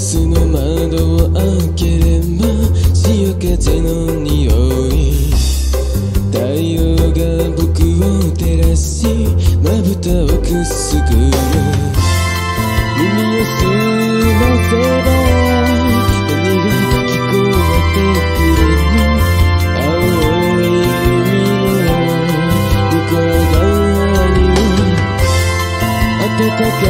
その窓を開ければ潮風の匂い太陽が僕を照らしまぶたをくすぐる耳を澄ませば何が聞こえてくる青い海へ向こう暖か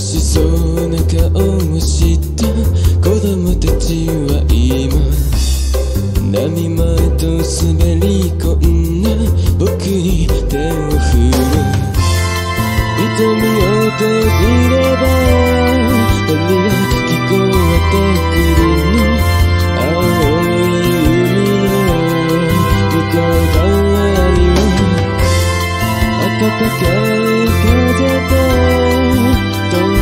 しそうな顔をした子供たちは今波前と滑り込んだ僕に手を振る。瞳を閉じれば何が聞こえてくるの。青い海の向こう側には暖かい風と don't